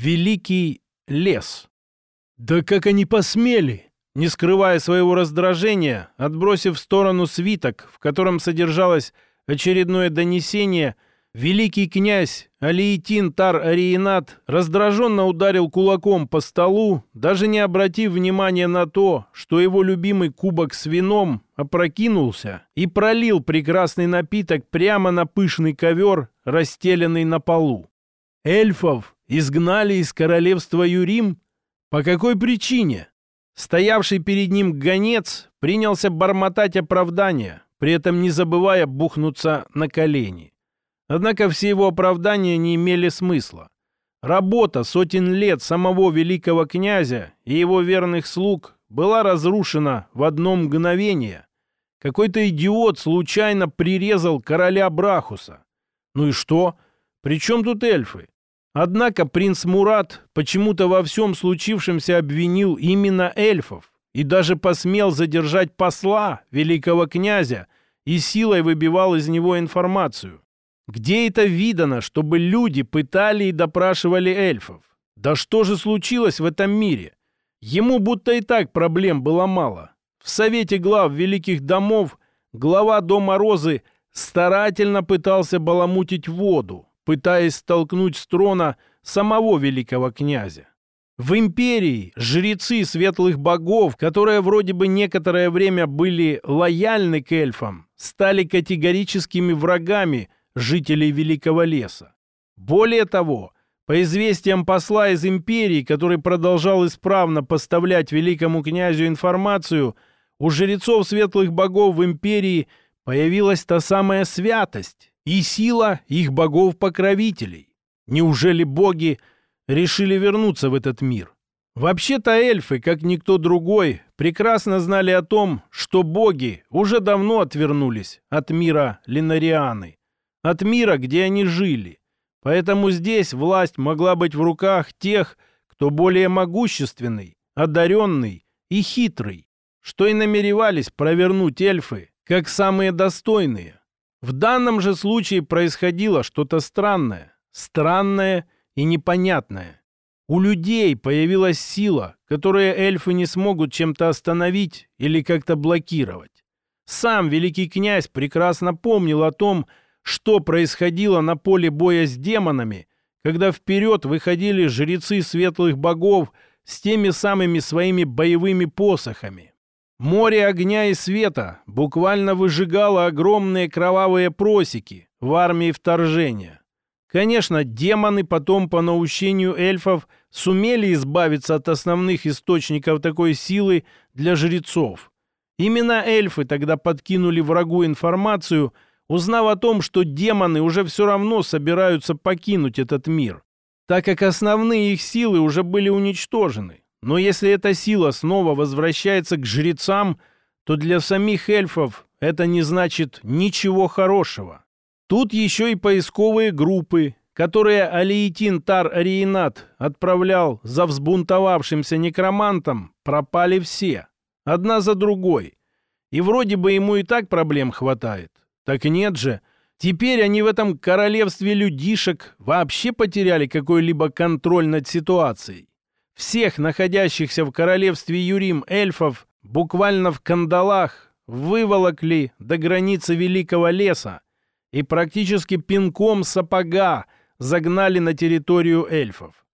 Великий лес. Да как они посмели! Не скрывая своего раздражения, отбросив в сторону свиток, в котором содержалось очередное донесение, великий князь Алиетин Тар-Ариенат раздраженно ударил кулаком по столу, даже не обратив внимания на то, что его любимый кубок с вином опрокинулся и пролил прекрасный напиток прямо на пышный ковер, расстеленный на полу. Эльфов изгнали из королевства Юрим? По какой причине? Стоявший перед ним гонец принялся бормотать оправдания, при этом не забывая бухнуться на колени. Однако все его оправдания не имели смысла. Работа сотен лет самого великого князя и его верных слуг была разрушена в одно мгновение. Какой-то идиот случайно прирезал короля Брахуса. Ну и что? При чем тут эльфы? Однако принц Мурат почему-то во всем случившемся обвинил именно эльфов и даже посмел задержать посла, великого князя, и силой выбивал из него информацию. Где это видано, чтобы люди пытали и допрашивали эльфов? Да что же случилось в этом мире? Ему будто и так проблем было мало. В Совете глав великих домов глава Дома Розы старательно пытался баламутить воду, пытаясь столкнуть с трона самого великого князя. В империи жрецы светлых богов, которые вроде бы некоторое время были лояльны к эльфам, стали категорическими врагами жителей Великого леса. Более того, по известиям посла из империи, который продолжал исправно поставлять великому князю информацию, у жрецов светлых богов в империи появилась та самая святость, и сила их богов-покровителей. Неужели боги решили вернуться в этот мир? Вообще-то эльфы, как никто другой, прекрасно знали о том, что боги уже давно отвернулись от мира Линарианы, от мира, где они жили. Поэтому здесь власть могла быть в руках тех, кто более могущественный, одаренный и хитрый, что и намеревались провернуть эльфы, как самые достойные. В данном же случае происходило что-то странное, странное и непонятное. У людей появилась сила, которую эльфы не смогут чем-то остановить или как-то блокировать. Сам великий князь прекрасно помнил о том, что происходило на поле боя с демонами, когда вперед выходили жрецы светлых богов с теми самыми своими боевыми посохами. Море огня и света буквально выжигало огромные кровавые просеки в армии вторжения. Конечно, демоны потом по наущению эльфов сумели избавиться от основных источников такой силы для жрецов. Именно эльфы тогда подкинули врагу информацию, узнав о том, что демоны уже все равно собираются покинуть этот мир, так как основные их силы уже были уничтожены. Но если эта сила снова возвращается к жрецам, то для самих эльфов это не значит ничего хорошего. Тут еще и поисковые группы, которые Алиетин Тар-Ариенат отправлял за взбунтовавшимся некромантом, пропали все, одна за другой. И вроде бы ему и так проблем хватает. Так нет же, теперь они в этом королевстве людишек вообще потеряли какой-либо контроль над ситуацией. Всех находящихся в королевстве Юрим эльфов буквально в кандалах выволокли до границы Великого леса и практически пинком сапога загнали на территорию эльфов,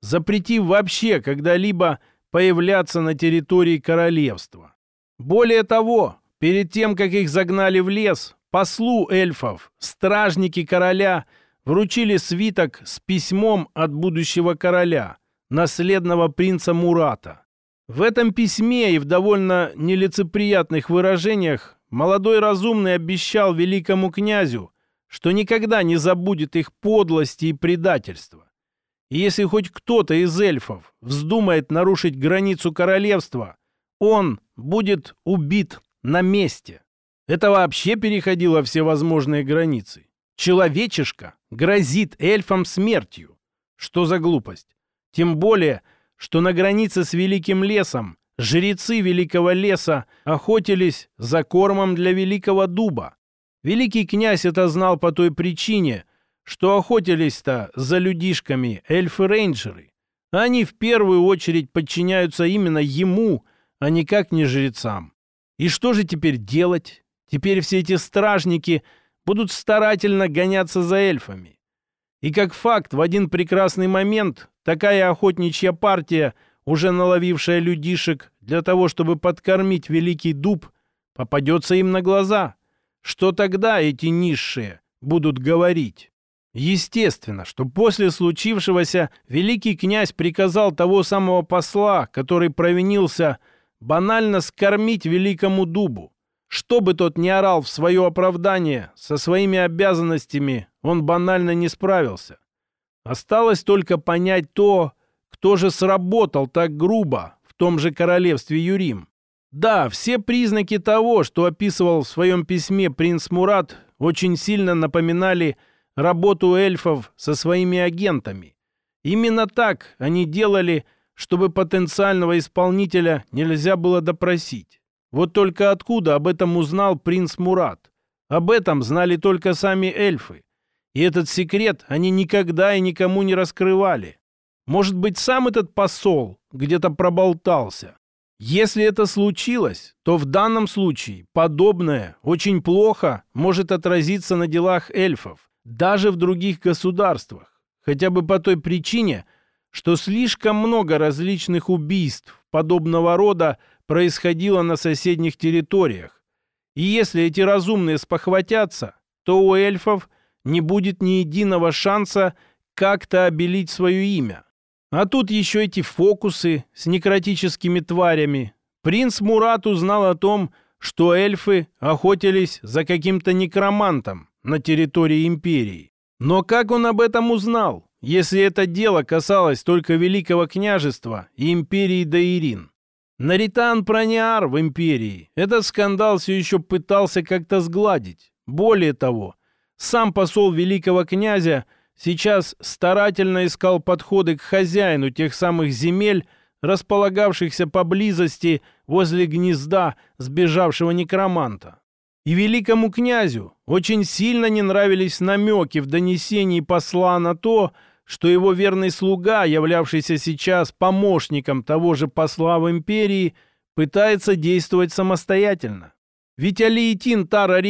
запретив вообще когда-либо появляться на территории королевства. Более того, перед тем, как их загнали в лес, послу эльфов, стражники короля вручили свиток с письмом от будущего короля – наследного принца Мурата. В этом письме и в довольно нелицеприятных выражениях молодой разумный обещал великому князю, что никогда не забудет их подлости и предательства. И если хоть кто-то из эльфов вздумает нарушить границу королевства, он будет убит на месте. Это вообще переходило все возможные границы. Человечишка грозит эльфам смертью. Что за глупость? Тем более, что на границе с Великим лесом жрецы Великого леса охотились за кормом для Великого дуба. Великий князь это знал по той причине, что охотились-то за людишками эльфы-рейнджеры, Они в первую очередь подчиняются именно ему, а никак не жрецам. И что же теперь делать? Теперь все эти стражники будут старательно гоняться за эльфами. И как факт, в один прекрасный момент такая охотничья партия, уже наловившая людишек для того, чтобы подкормить великий дуб, попадется им на глаза. Что тогда эти низшие будут говорить? Естественно, что после случившегося великий князь приказал того самого посла, который провинился, банально скормить великому дубу. Что бы тот ни орал в свое оправдание, со своими обязанностями он банально не справился. Осталось только понять то, кто же сработал так грубо в том же королевстве Юрим. Да, все признаки того, что описывал в своем письме принц Мурат, очень сильно напоминали работу эльфов со своими агентами. Именно так они делали, чтобы потенциального исполнителя нельзя было допросить. Вот только откуда об этом узнал принц Мурат? Об этом знали только сами эльфы. И этот секрет они никогда и никому не раскрывали. Может быть, сам этот посол где-то проболтался. Если это случилось, то в данном случае подобное очень плохо может отразиться на делах эльфов даже в других государствах, хотя бы по той причине, что слишком много различных убийств подобного рода происходило на соседних территориях. И если эти разумные спохватятся, то у эльфов не будет ни единого шанса как-то обелить свое имя. А тут еще эти фокусы с некротическими тварями. Принц Мурат узнал о том, что эльфы охотились за каким-то некромантом, на территории империи. Но как он об этом узнал, если это дело касалось только Великого княжества и империи Даирин? Наритан Праниар в империи этот скандал все еще пытался как-то сгладить. Более того, сам посол Великого князя сейчас старательно искал подходы к хозяину тех самых земель, располагавшихся поблизости возле гнезда сбежавшего некроманта. И великому князю очень сильно не нравились намеки в донесении посла на то, что его верный слуга, являвшийся сейчас помощником того же посла в империи, пытается действовать самостоятельно. Ведь Алиетин Тар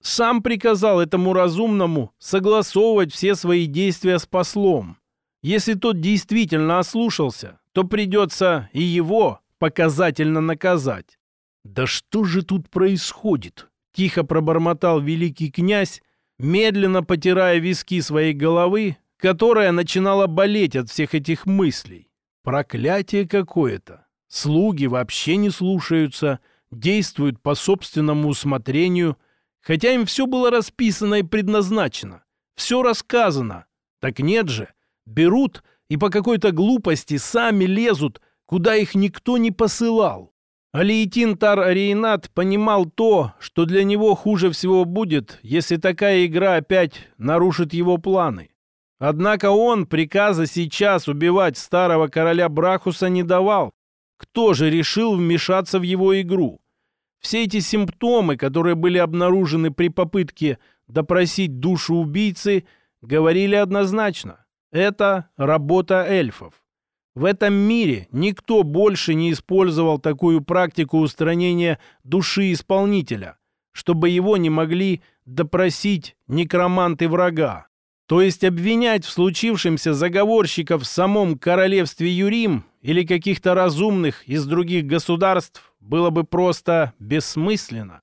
сам приказал этому разумному согласовывать все свои действия с послом. Если тот действительно ослушался, то придется и его показательно наказать. «Да что же тут происходит?» Тихо пробормотал великий князь, медленно потирая виски своей головы, которая начинала болеть от всех этих мыслей. Проклятие какое-то. Слуги вообще не слушаются, действуют по собственному усмотрению, хотя им все было расписано и предназначено. Все рассказано. Так нет же. Берут и по какой-то глупости сами лезут, куда их никто не посылал. Алиетин Тар-Ариенат понимал то, что для него хуже всего будет, если такая игра опять нарушит его планы. Однако он приказа сейчас убивать старого короля Брахуса не давал. Кто же решил вмешаться в его игру? Все эти симптомы, которые были обнаружены при попытке допросить душу убийцы, говорили однозначно. Это работа эльфов. В этом мире никто больше не использовал такую практику устранения души исполнителя, чтобы его не могли допросить некроманты врага. То есть обвинять в случившемся заговорщиков в самом королевстве Юрим или каких-то разумных из других государств было бы просто бессмысленно.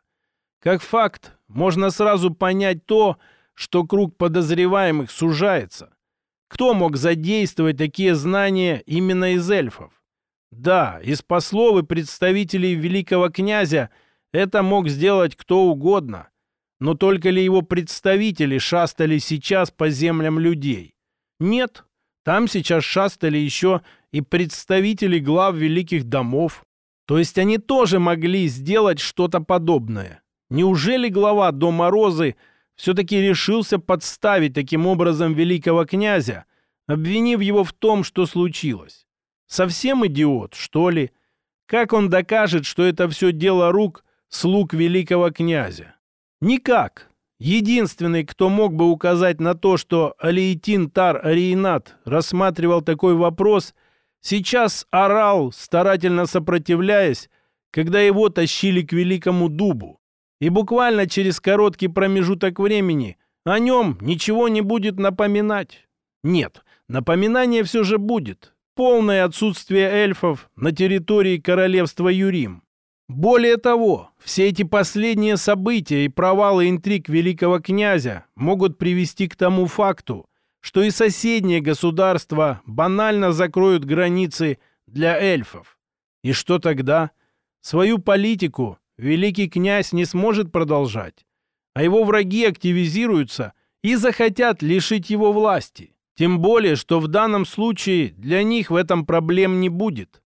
Как факт, можно сразу понять то, что круг подозреваемых сужается. Кто мог задействовать такие знания именно из эльфов? Да, из послов и представителей великого князя это мог сделать кто угодно. Но только ли его представители шастали сейчас по землям людей? Нет, там сейчас шастали еще и представители глав великих домов. То есть они тоже могли сделать что-то подобное. Неужели глава Дома Розы – все-таки решился подставить таким образом великого князя, обвинив его в том, что случилось. Совсем идиот, что ли? Как он докажет, что это все дело рук слуг великого князя? Никак. Единственный, кто мог бы указать на то, что Алиетин Тар Ариенат рассматривал такой вопрос, Сейчас орал, старательно сопротивляясь, когда его тащили к великому дубу. И буквально через короткий промежуток времени о нем ничего не будет напоминать. Нет, напоминание все же будет. Полное отсутствие эльфов на территории королевства Юрим. Более того, все эти последние события и провалы интриг великого князя могут привести к тому факту, что и соседние государства банально закроют границы для эльфов. И что тогда? Свою политику великий князь не сможет продолжать, а его враги активизируются и захотят лишить его власти. Тем более, что в данном случае для них в этом проблем не будет.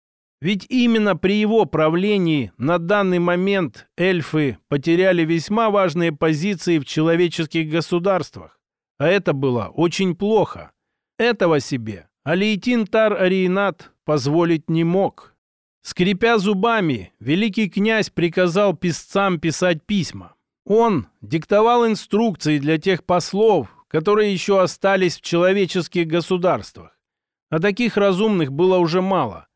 Ведь именно при его правлении на данный момент эльфы потеряли весьма важные позиции в человеческих государствах. А это было очень плохо. Этого себе Алиетин Тар-Ариенат позволить не мог. Скрипя зубами, великий князь приказал писцам писать письма. Он диктовал инструкции для тех послов, которые еще остались в человеческих государствах. А таких разумных было уже мало.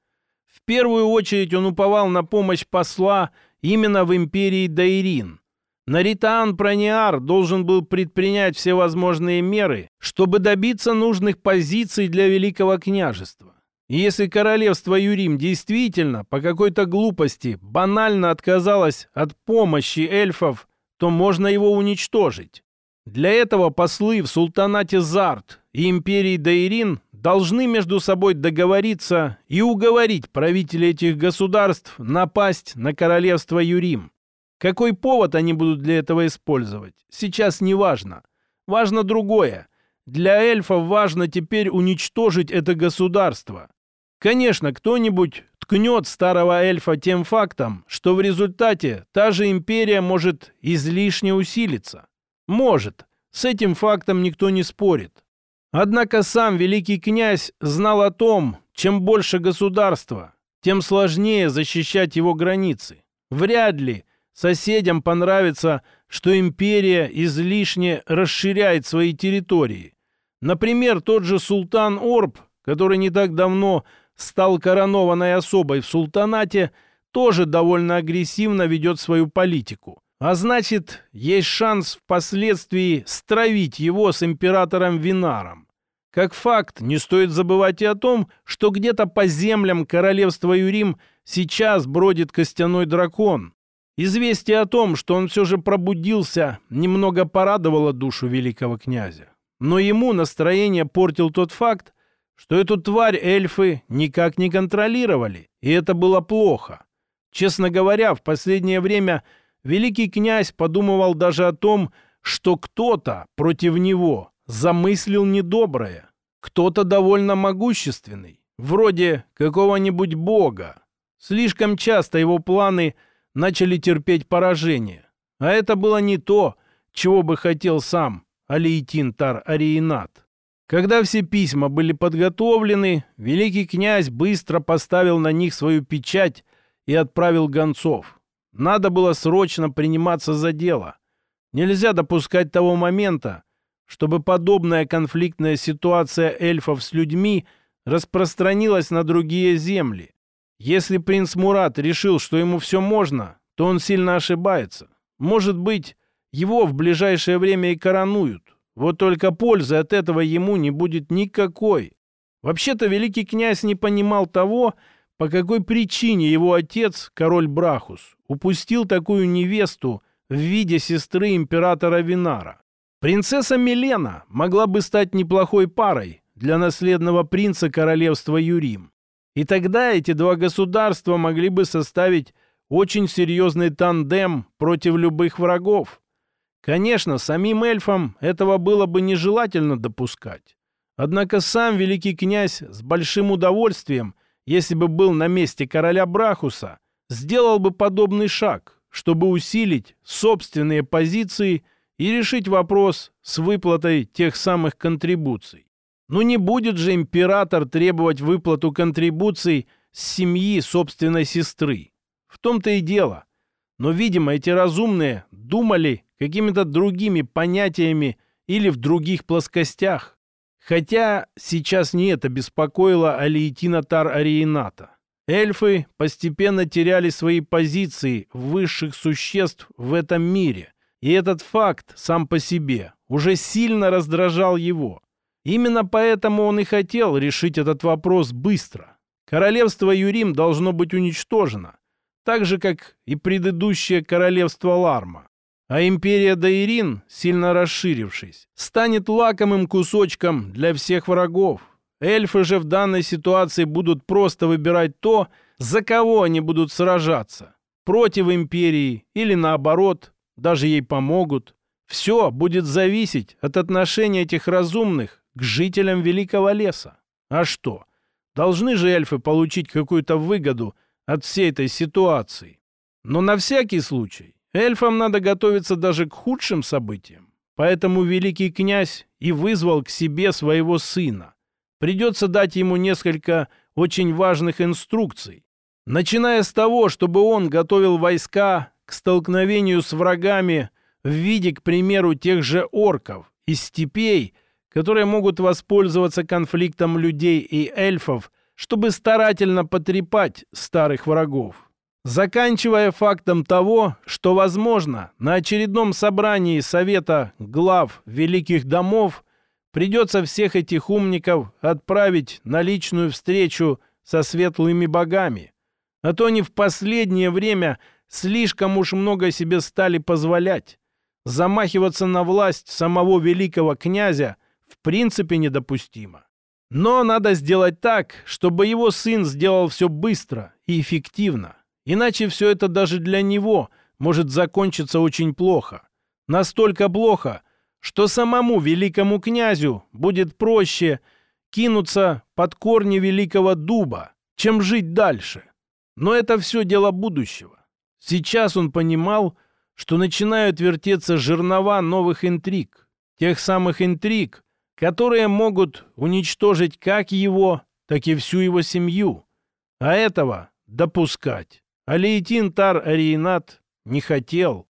В первую очередь он уповал на помощь посла именно в империи Дайрин. Наритаан Прониар должен был предпринять все возможные меры, чтобы добиться нужных позиций для Великого княжества. И если королевство Юрим действительно по какой-то глупости банально отказалось от помощи эльфов, то можно его уничтожить. Для этого послы в султанате Зарт и империи Дайрин должны между собой договориться и уговорить правителей этих государств напасть на королевство Юрим. Какой повод они будут для этого использовать, сейчас не важно. Важно другое. Для эльфов важно теперь уничтожить это государство. Конечно, кто-нибудь ткнет старого эльфа тем фактом, что в результате та же империя может излишне усилиться. Может. С этим фактом никто не спорит. Однако сам великий князь знал о том, чем больше государства, тем сложнее защищать его границы. Вряд ли соседям понравится, что империя излишне расширяет свои территории. Например, тот же султан Орб, который не так давно стал коронованной особой в султанате, тоже довольно агрессивно ведет свою политику. А значит, есть шанс впоследствии стравить его с императором Винаром. Как факт, не стоит забывать и о том, что где-то по землям королевства Юрим сейчас бродит костяной дракон. Известие о том, что он все же пробудился, немного порадовало душу великого князя. Но ему настроение портил тот факт, что эту тварь эльфы никак не контролировали, и это было плохо. Честно говоря, в последнее время великий князь подумывал даже о том, что кто-то против него замыслил недоброе, кто-то довольно могущественный, вроде какого-нибудь бога. Слишком часто его планы начали терпеть поражение, а это было не то, чего бы хотел сам Алиетин Тар-Ариенат. Когда все письма были подготовлены, великий князь быстро поставил на них свою печать и отправил гонцов. Надо было срочно приниматься за дело. Нельзя допускать того момента, чтобы подобная конфликтная ситуация эльфов с людьми распространилась на другие земли. Если принц Мурат решил, что ему все можно, то он сильно ошибается. Может быть, его в ближайшее время и коронуют. Вот только пользы от этого ему не будет никакой. Вообще-то великий князь не понимал того, по какой причине его отец, король Брахус, упустил такую невесту в виде сестры императора Винара. Принцесса Милена могла бы стать неплохой парой для наследного принца королевства Юрим. И тогда эти два государства могли бы составить очень серьезный тандем против любых врагов. Конечно, самим эльфам этого было бы нежелательно допускать. Однако сам великий князь с большим удовольствием, если бы был на месте короля Брахуса, сделал бы подобный шаг, чтобы усилить собственные позиции и решить вопрос с выплатой тех самых контрибуций. Ну не будет же император требовать выплату контрибуций с семьи собственной сестры. В том-то и дело. Но, видимо, эти разумные думали какими-то другими понятиями или в других плоскостях. Хотя сейчас не это беспокоило Алиетина Тар-Ариената. Эльфы постепенно теряли свои позиции высших существ в этом мире, и этот факт сам по себе уже сильно раздражал его. Именно поэтому он и хотел решить этот вопрос быстро. Королевство Юрим должно быть уничтожено, так же, как и предыдущее королевство Ларма. А империя Даирин, сильно расширившись, станет лакомым кусочком для всех врагов. Эльфы же в данной ситуации будут просто выбирать то, за кого они будут сражаться. Против империи или наоборот, даже ей помогут. Все будет зависеть от отношения этих разумных к жителям Великого леса. А что? Должны же эльфы получить какую-то выгоду от всей этой ситуации. Но на всякий случай эльфам надо готовиться даже к худшим событиям. Поэтому великий князь и вызвал к себе своего сына. Придется дать ему несколько очень важных инструкций. Начиная с того, чтобы он готовил войска к столкновению с врагами в виде, к примеру, тех же орков из степей, которые могут воспользоваться конфликтом людей и эльфов, чтобы старательно потрепать старых врагов. Заканчивая фактом того, что, возможно, на очередном собрании Совета глав Великих Домов придется всех этих умников отправить на личную встречу со светлыми богами, а то они в последнее время слишком уж много себе стали позволять. Замахиваться на власть самого великого князя в принципе недопустимо. Но надо сделать так, чтобы его сын сделал все быстро и эффективно. Иначе все это даже для него может закончиться очень плохо. Настолько плохо, что самому великому князю будет проще кинуться под корни великого дуба, чем жить дальше. Но это все дело будущего. Сейчас он понимал, что начинают вертеться жернова новых интриг. Тех самых интриг, которые могут уничтожить как его, так и всю его семью. А этого допускать Алейтин Тар Ариенат не хотел.